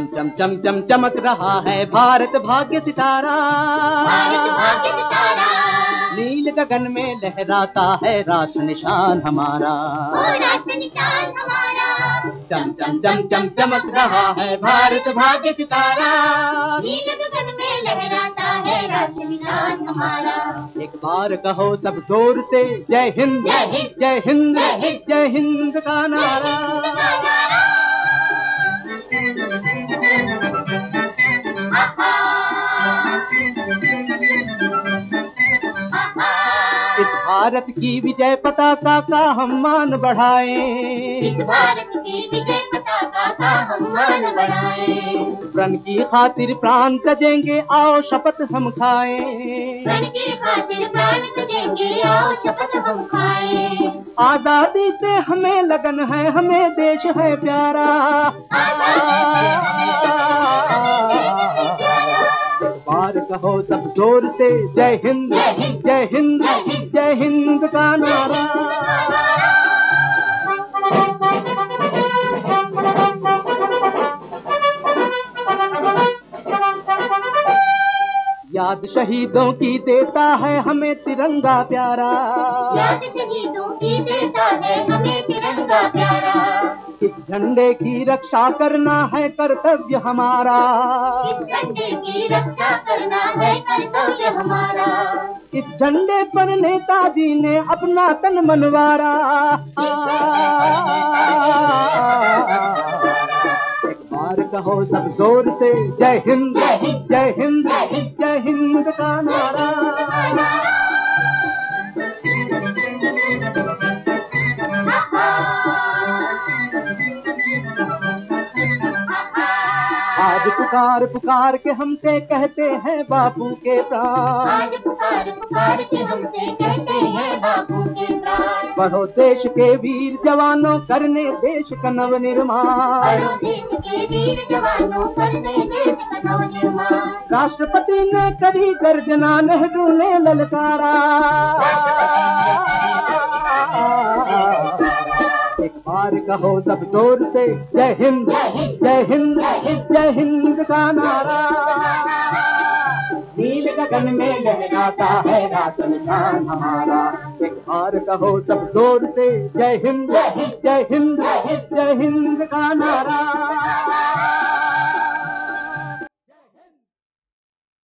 चम चम चम चम चमक रहा है भारत भाग्य सितारा। भारत भाग्य सितारा। नील गगन में लहराता है राष्ट्र निशान हमारा। ओ राष्ट्र निशान हमारा। चम चम चम चम चमक रहा है भारत भाग्य सितारा। नील गगन में लहराता है राष्ट्र निशान हमारा। एक बार कहो सब ज़ोर से जय हिंद जय हिंद, जय हिंद जय हिंद, जय हिंद का नारा। भारत की विजय पताका का हम मान बढ़ाए। भारत की विजय पताका का हम मान बढ़ाए। प्रण की खातिर प्राण तजेंगे आओ शपथ हम खाए। प्रण की खातिर प्राण तजेंगे आओ शपथ हम खाए। आज़ादी से हमें लगन है हमें देश है प्यारा। बार कहो सब ज़ोर से जय हिंद। जय हिंद, जय हिंद का नारा। याद शहीदों की देता है हमें तिरंगा प्यारा। याद शहीदों की देता है हमें तिरंगा प्यारा। इस झंडे की रक्षा करना है कर्तव्य हमारा। इस झंडे की रक्षा करना है कर्तव्य हमारा। इस झंडे पर नेताजी ने अपना तन मनवारा। कहो सब ज़ोर से। जय हिंद जय हिंद, जय हिंद का नारा। आज पुकार पुकार के हमसे कहते हैं बापू के प्राण। आज पुकार पुकार के हमसे कहते हैं बापू के प्राण। बढ़ो देश के वीर जवानों करने देश का नव निर्माण। बड़ो देश के वीर जवानों करने देश का नवनिर्माण राष्ट्रपति ने करी गर्जना नेहरू ने ललकारा। एक बार कहो सब ज़ोर से जय हिंद जय हिंद, जय हिंद का नारा। नील गगन में लहराता है राशन शान हमारा। एक बार कहो सब ज़ोर से जय हिंद जय हिंद, जय हिंद का नारा।